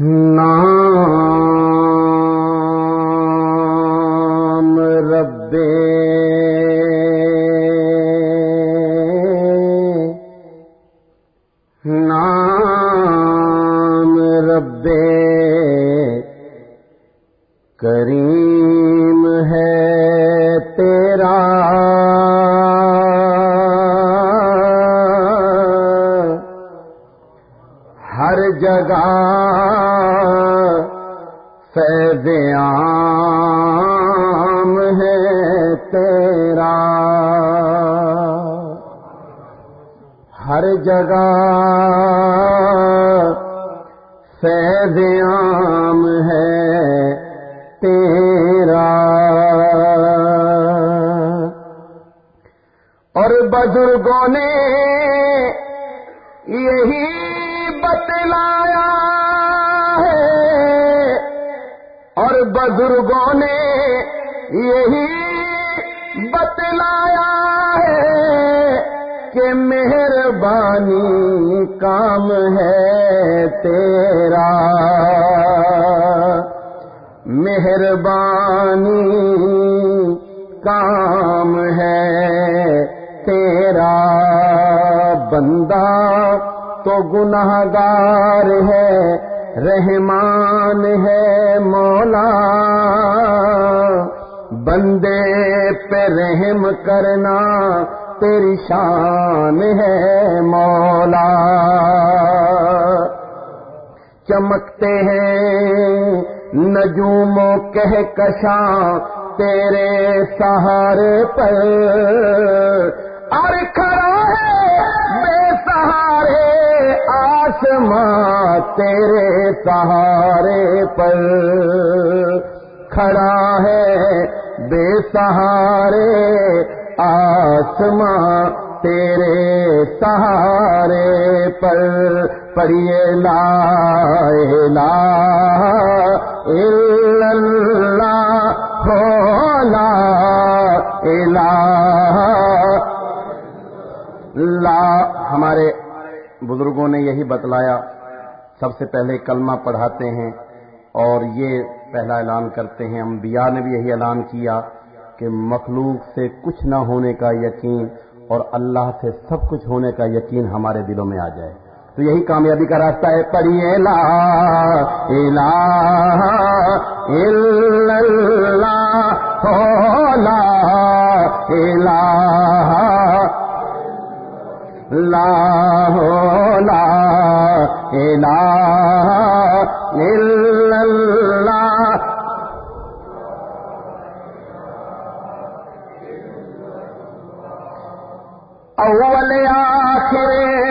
نام جگہ فیض عام ہے تیرا۔ ہر جگہ فیض عام ہے تیرا۔ اور بزرگوں نے یہی بتلایا ہے۔ اور بزرگوں نے یہی بتلایا ہے کہ مہربانی کام ہے تیرا۔ مہربانی کام ہے تیرا۔ بندہ تو گناہ گار ہے، رحمان ہے مولا۔ بندے پہ رحم کرنا تیری شان ہے مولا۔ چمکتے ہیں نجوموں کہہ کشاں تیرے سہارے پر۔ اور کھڑا ہے بے سہارے۔ آسماں تیرے سہارے پر کھڑا ہے، بے سہارے آسماں تیرے سہارے پر پڑھیے لا لا ہو لا لا ہمارے بزرگوں نے یہی بتلایا، سب سے پہلے کلمہ پڑھاتے ہیں اور یہ پہلا اعلان کرتے ہیں۔ انبیاء نے بھی یہی اعلان کیا کہ مخلوق سے کچھ نہ ہونے کا یقین اور اللہ سے سب کچھ ہونے کا یقین ہمارے دلوں میں آ جائے۔ تو یہی کامیابی کا راستہ ہے۔ پڑھیے، لا الہ الا اللہ ہو لا الہ لا ہو لا الہ الا اللہ اول آخر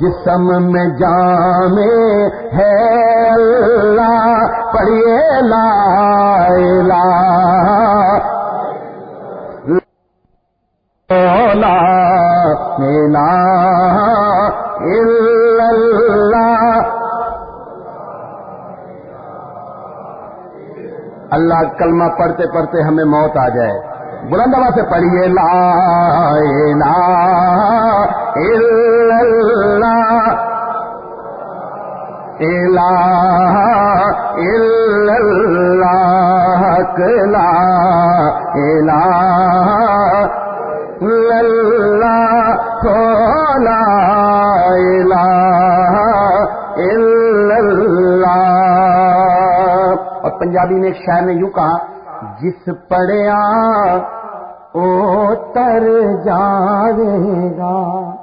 جسم میں جام ہے اللہ، پڑھیے لا الہ لا اللہ کلمہ پڑھتے پڑھتے ہمیں موت آ جائے۔ بلند آواز سے پڑھیے لا لا الا لا اور پنجابی نے ایک شاعر نے یوں کہا، جس پڑیا، او تر جاوے گا۔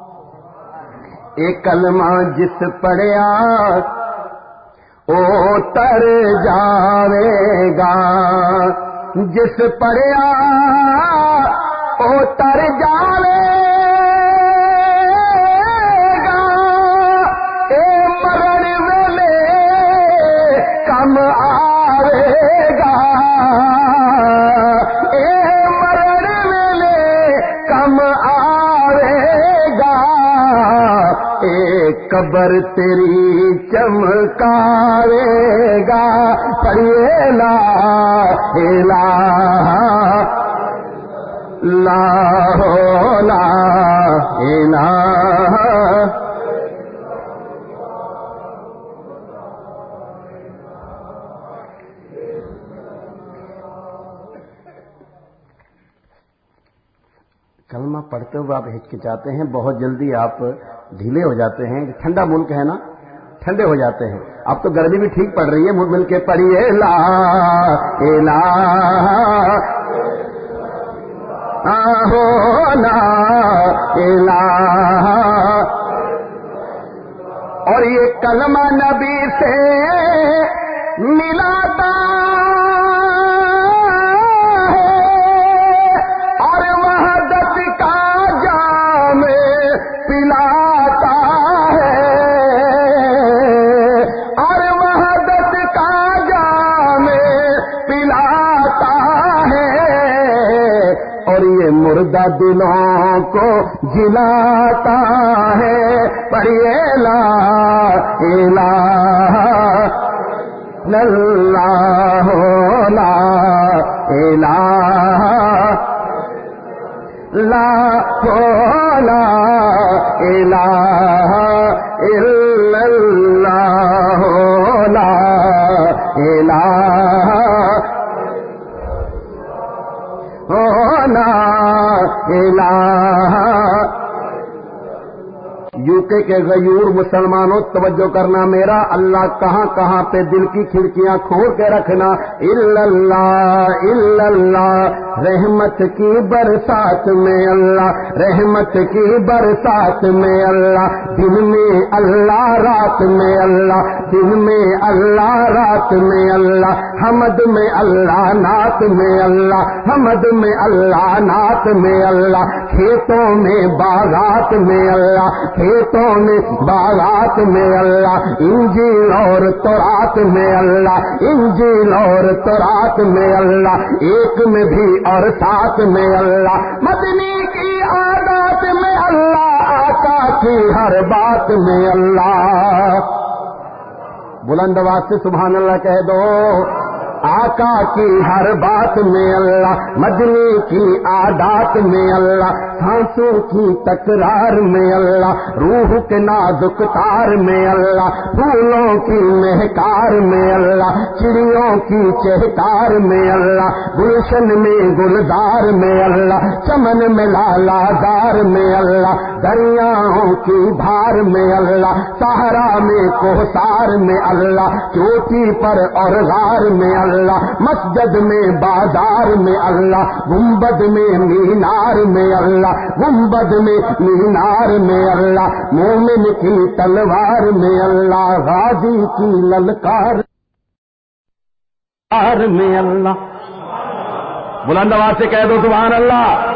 ایک کلمہ جس پڑیا او تر جاوے گا جس پڑیا او تر جاوے گا اے مرن ویلے کم آوے گا قبر تیری چمکارے گا پڑھیے لا لا لا الہ۔ کلمہ پڑھتے ہوئے آپ ہچکچاتے ہیں، بہت جلدی آپ ڈھیلے ہو جاتے ہیں ٹھنڈا ملک ہے نا، ٹھنڈے ہو جاتے ہیں۔ اب تو گرمی بھی ٹھیک پڑ رہی ہے مل مل کے پڑھیے لا لا۔ اور یہ کلمہ نبی سے ملاتا مردہ دلوں کو جلاتا ہے پڑھیے لا لا ہو لا لا لا لا الہ الا اللہ، لا الہ الہ یو کے غیور مسلمانوں توجہ کرنا میرا اللہ کہاں کہاں پہ دل کی کھڑکیاں کھول کے رکھنا اللہ اللہ رحمت کی برسات میں اللہ رحمت کی برسات میں اللہ دن میں اللہ رات میں اللہ دن میں اللہ رات میں اللہ حمد میں اللہ نعت میں اللہ حمد میں اللہ نعت میں اللہ کھیتوں میں باغات میں اللہ کھیتوں میں باغات میں اللہ، انجیل اور تورات میں اللہ، انجیل اور تورات میں اللہ، ایک میں بھی اور ساتھ میں اللہ۔ مدنی کی عادات میں اللہ، آقا کی ہر بات میں اللہ۔ بلند آواز سے سبحان اللہ کہہ دو۔ آقا کی ہر بات میں اللہ مدنی کی عادات میں اللہ، سانسوں کی تکرار میں اللہ، روح کے نازک تار میں اللہ، پھولوں کی مہکار میں اللہ، چڑیوں کی چہکار میں اللہ، گلشن میں گلدار میں اللہ، چمن میں لالا دار میں اللہ دریاؤں کی بھار میں اللہ سہارا میں کوسار میں اللہ، چوٹی پر اور غار میں اللہ، مسجد میں بازار میں اللہ، گنبد میں مینار میں اللہ، گنبد میں مینار میں اللہ، مومن کی تلوار میں اللہ، غازی کی للکار میں اللہ۔ بلند آواز سے کہہ دو، سبحان اللہ۔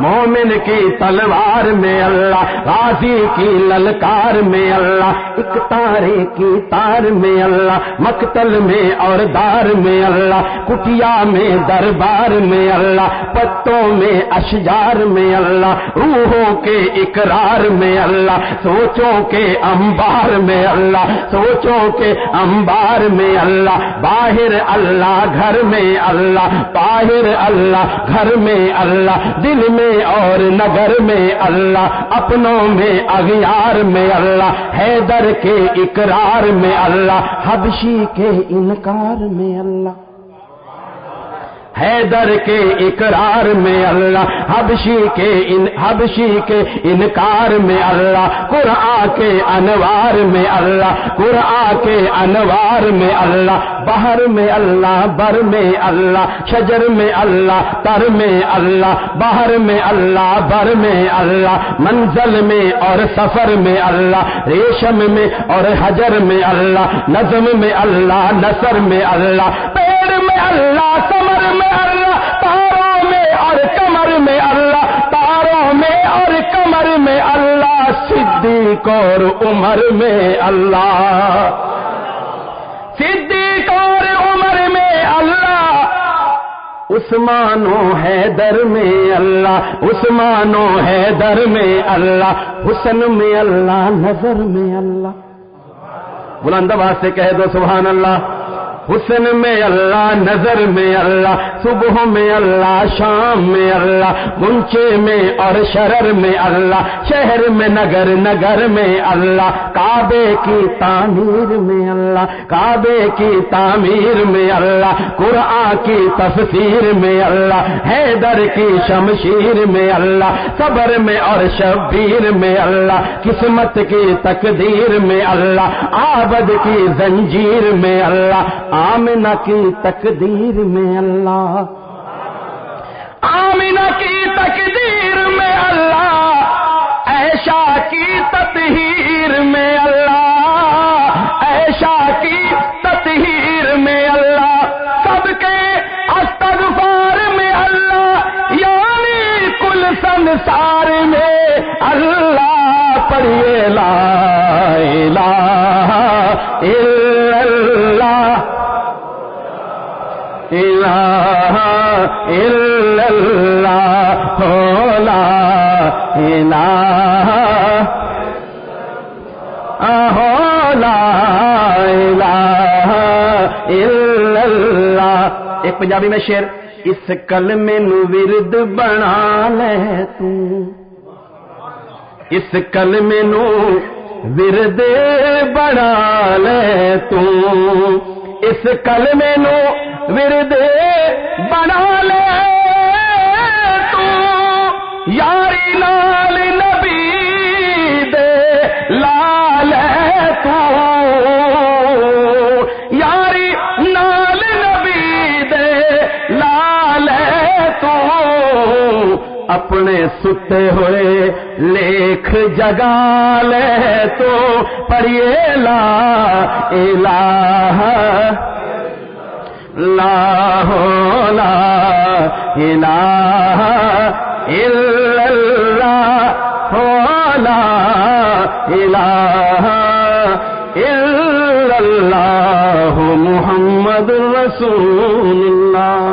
مومن کی تلوار میں اللہ غازی کی للکار میں اللہ ایک تارے کی تار میں اللہ مقتل میں اور دار میں اللہ کٹیا میں دربار میں اللہ پتوں میں اشجار میں اللہ روحوں کے اقرار میں اللہ سوچوں کے انبار میں اللہ سوچوں کے انبار میں اللہ باہر اللہ گھر میں اللہ باہر اللہ گھر میں اللہ دل میں اور نگر میں اللہ، اپنوں میں، اغیار میں اللہ، حیدر کے اقرار میں اللہ، حبشی کے انکار میں اللہ۔ حیدر کے اقرار میں اللہ حبشی کے ان حبشی کے انکار میں اللہ قرآن کے انوار میں اللہ قرآن کے انوار میں اللہ بہر میں اللہ بر میں اللہ شجر میں اللہ تر میں اللہ بہر میں اللہ بر میں اللہ منزل میں اور سفر میں اللہ ریشم میں اور حجر میں اللہ نظم میں اللہ نثر میں اللہ پیڑ میں اللہ سمر میں اللہ تاروں میں اور کمر میں اللہ تاروں میں اور کمر میں اللہ صدیق اور عمر میں اللہ، صدیق اور عمر میں اللہ عثمانو ہے در میں اللہ عثمانو ہے در میں اللہ، حسن میں اللہ، نظر میں اللہ، بلند آواز سے کہہ دو، سبحان اللہ حسن میں اللہ نظر میں اللہ صبح میں اللہ شام میں اللہ گنچے میں اور شرر میں اللہ شہر میں نگر نگر میں اللہ کعبے کی تعمیر میں اللہ کعبے کی تعمیر میں اللہ قرآن کی تفسیر میں اللہ حیدر کی شمشیر میں اللہ صبر میں اور شبیر میں اللہ قسمت کی تقدیر میں اللہ آبد کی زنجیر میں اللہ آمنہ کی تقدیر میں اللہ۔ آمنہ کی تقدیر میں اللہ۔ ایشا کی تطہیر میں اللہ۔ ایشا کی تطہیر میں اللہ۔ سب کے استغفار میں اللہ۔ یعنی کل سنسار میں اللہ پڑھیے لا الہ الا اللہ لا الہ لا الہ الا اللہ ایک پنجابی میں شعر اس کل میں ورد بنا لے تو اس کل میں ورد بنا لے تو اس کل میں ورد بنا لے تو یاری لال نبی دے لال تو یاری نال نبی دے لال تو اپنے ستے ہوئے لیکھ جگا لے تو پڑھیے لا الہ ہو لا الہ اللہ لا الہ الا اللہ محمد رسول اللہ۔